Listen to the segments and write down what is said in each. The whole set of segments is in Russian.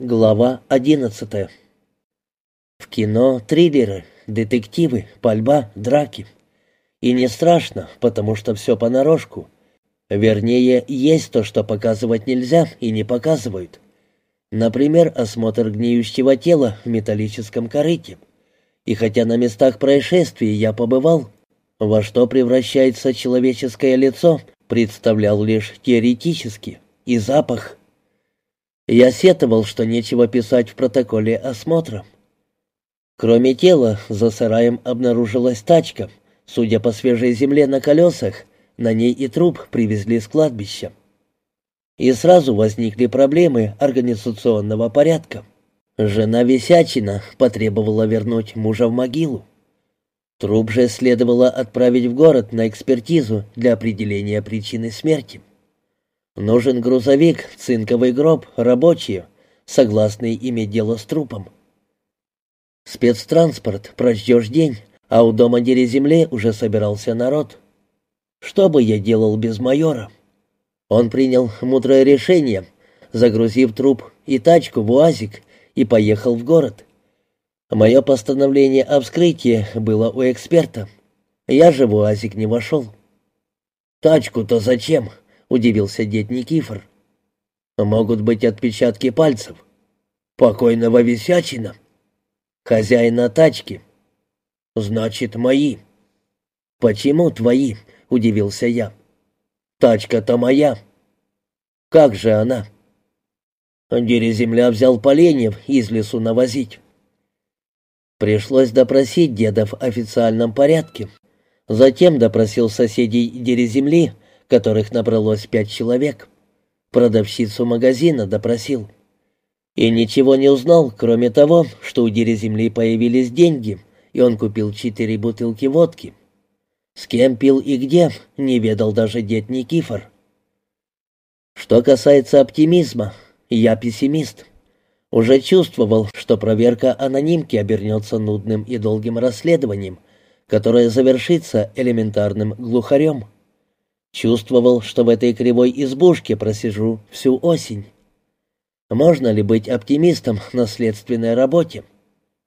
Глава одиннадцатая. В кино триллеры, детективы, пальба, драки. И не страшно, потому что все понарошку. Вернее, есть то, что показывать нельзя и не показывают. Например, осмотр гниющего тела в металлическом корыте. И хотя на местах происшествий я побывал, во что превращается человеческое лицо, представлял лишь теоретически. И запах — я сетовал, что нечего писать в протоколе осмотра. Кроме тела, за сараем обнаружилась тачка. Судя по свежей земле на колесах, на ней и труп привезли с кладбища. И сразу возникли проблемы организационного порядка. Жена Висячина потребовала вернуть мужа в могилу. Труп же следовало отправить в город на экспертизу для определения причины смерти. Нужен грузовик, цинковый гроб, рабочие, согласные иметь дело с трупом. Спецтранспорт, прождешь день, а у дома земли уже собирался народ. Что бы я делал без майора? Он принял мудрое решение, загрузив труп и тачку в УАЗик, и поехал в город. Мое постановление о вскрытии было у эксперта. Я же в УАЗик не вошел. «Тачку-то зачем?» Удивился дед Никифор. «Могут быть отпечатки пальцев. Покойного висячина. Хозяина тачки. Значит, мои». «Почему твои?» — удивился я. «Тачка-то моя». «Как же она?» Дереземля взял поленьев из лесу навозить. Пришлось допросить деда в официальном порядке. Затем допросил соседей Дереземли, которых набралось пять человек. Продавщицу магазина допросил. И ничего не узнал, кроме того, что у Дереземли появились деньги, и он купил четыре бутылки водки. С кем пил и где, не ведал даже дед Никифор. Что касается оптимизма, я пессимист. Уже чувствовал, что проверка анонимки обернется нудным и долгим расследованием, которое завершится элементарным глухарем. Чувствовал, что в этой кривой избушке просижу всю осень. Можно ли быть оптимистом на следственной работе?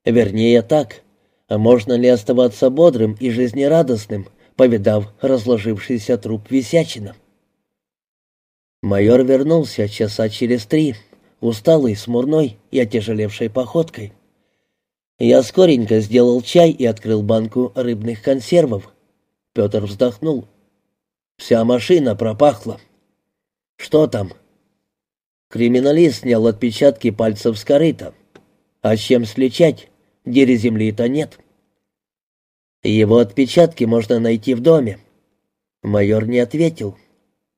Вернее, так. А можно ли оставаться бодрым и жизнерадостным, повидав разложившийся труп висячина? Майор вернулся часа через три, усталый, смурной и отяжелевшей походкой. Я скоренько сделал чай и открыл банку рыбных консервов. Петр вздохнул. Вся машина пропахла. Что там? Криминалист снял отпечатки пальцев с корыта. А с чем сличать? Дери земли-то нет. Его отпечатки можно найти в доме. Майор не ответил.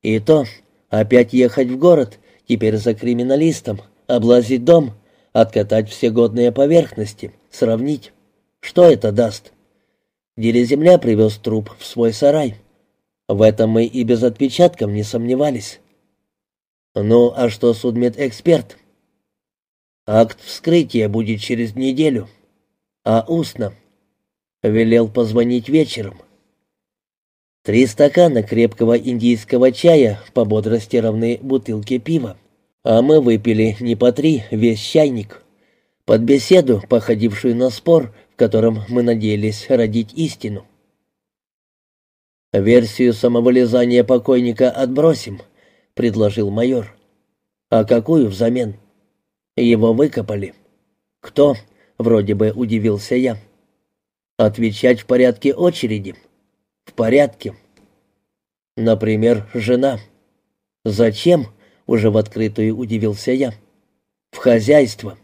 И то, опять ехать в город, теперь за криминалистом, облазить дом, откатать все годные поверхности, сравнить. Что это даст? Дереземля привез труп в свой сарай. В этом мы и без отпечатков не сомневались. Ну, а что судмедэксперт? Акт вскрытия будет через неделю. А устно? Велел позвонить вечером. Три стакана крепкого индийского чая по бодрости равны бутылке пива. А мы выпили не по три, весь чайник. Под беседу, походившую на спор, в котором мы надеялись родить истину. «Версию самовылезания покойника отбросим», — предложил майор. «А какую взамен?» «Его выкопали». «Кто?» — вроде бы удивился я. «Отвечать в порядке очереди?» «В порядке». «Например, жена». «Зачем?» — уже в открытую удивился я. «В хозяйство».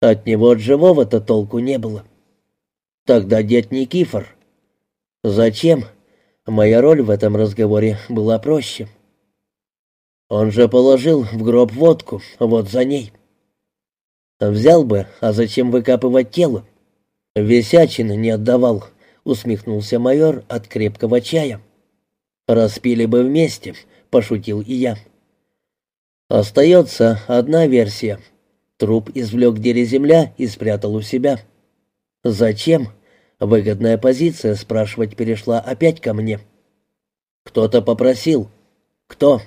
От него от живого-то толку не было. «Тогда дед Никифор». «Зачем?» Моя роль в этом разговоре была проще. Он же положил в гроб водку, вот за ней. Взял бы, а зачем выкапывать тело? Висячина не отдавал, усмехнулся майор от крепкого чая. Распили бы вместе, пошутил и я. Остается одна версия. Труп извлек дереземля и спрятал у себя. Зачем? Выгодная позиция, спрашивать перешла опять ко мне. «Кто-то попросил». «Кто?»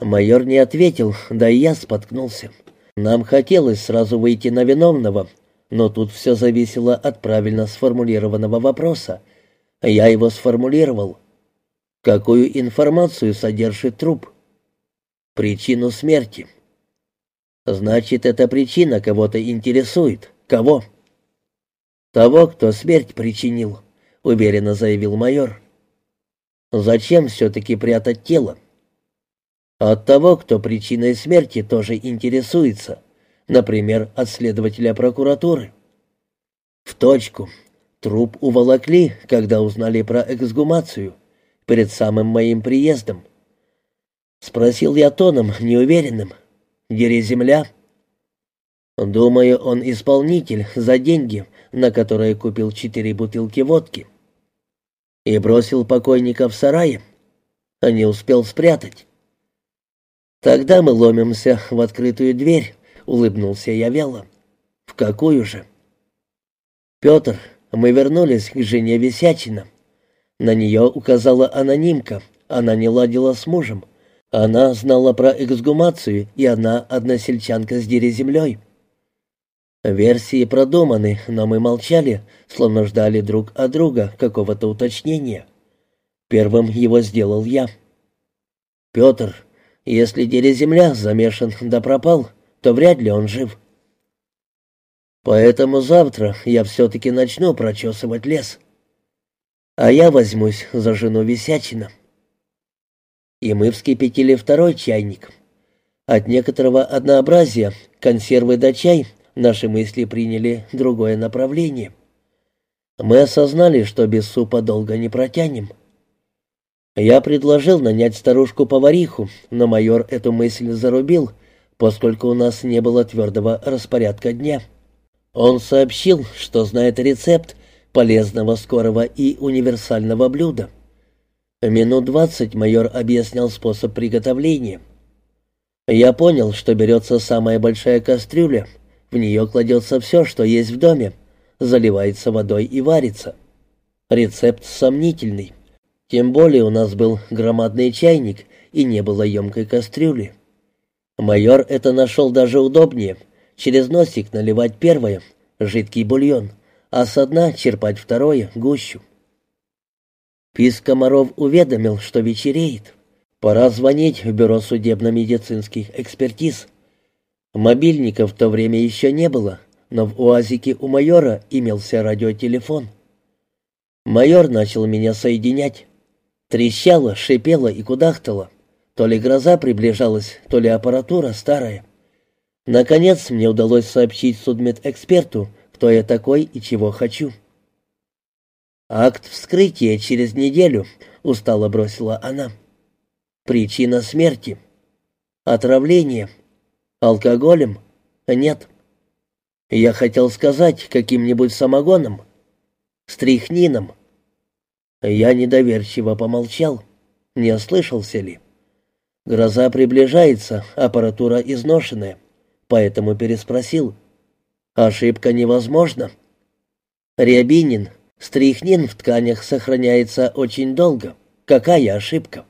Майор не ответил, да и я споткнулся. Нам хотелось сразу выйти на виновного, но тут все зависело от правильно сформулированного вопроса. Я его сформулировал. Какую информацию содержит труп? Причину смерти. Значит, эта причина кого-то интересует. Кого? Того, кто смерть причинил, уверенно заявил майор. Зачем все-таки прятать тело? От того, кто причиной смерти тоже интересуется, например, от следователя прокуратуры. В точку. Труп уволокли, когда узнали про эксгумацию, перед самым моим приездом. Спросил я тоном неуверенным. «Дери земля?» Думаю, он исполнитель за деньги, на которые купил четыре бутылки водки. И бросил покойника в сарае, а не успел спрятать. Тогда мы ломимся в открытую дверь, улыбнулся я вяло. В какую же? Петр, мы вернулись к жене Висячина. На нее указала анонимка, она не ладила с мужем. Она знала про эксгумацию, и она односельчанка с дереземлей. Версии продуманы, но мы молчали, словно ждали друг от друга какого-то уточнения. Первым его сделал я. «Петр, если дереземля замешан да пропал, то вряд ли он жив. Поэтому завтра я все-таки начну прочесывать лес. А я возьмусь за жену Висячина» и мы вскипятили второй чайник. От некоторого однообразия, консервы да чай, наши мысли приняли другое направление. Мы осознали, что без супа долго не протянем. Я предложил нанять старушку-повариху, но майор эту мысль зарубил, поскольку у нас не было твердого распорядка дня. Он сообщил, что знает рецепт полезного, скорого и универсального блюда — Минут двадцать майор объяснял способ приготовления. Я понял, что берется самая большая кастрюля, в нее кладется все, что есть в доме, заливается водой и варится. Рецепт сомнительный. Тем более у нас был громадный чайник и не было емкой кастрюли. Майор это нашел даже удобнее. Через носик наливать первое, жидкий бульон, а со дна черпать второе, гущу. Пис Комаров уведомил, что вечереет. Пора звонить в бюро судебно-медицинских экспертиз. Мобильников в то время еще не было, но в УАЗике у майора имелся радиотелефон. Майор начал меня соединять. Трещало, шипело и кудахтало. То ли гроза приближалась, то ли аппаратура старая. Наконец мне удалось сообщить судмедэксперту, кто я такой и чего хочу. «Акт вскрытия через неделю», — устало бросила она. «Причина смерти. Отравление. Алкоголем? Нет. Я хотел сказать каким-нибудь самогоном. Стрихнином». Я недоверчиво помолчал. Не ослышался ли? Гроза приближается, аппаратура изношенная, поэтому переспросил. «Ошибка невозможна». Рябинин Стрихнин в тканях сохраняется очень долго. Какая ошибка?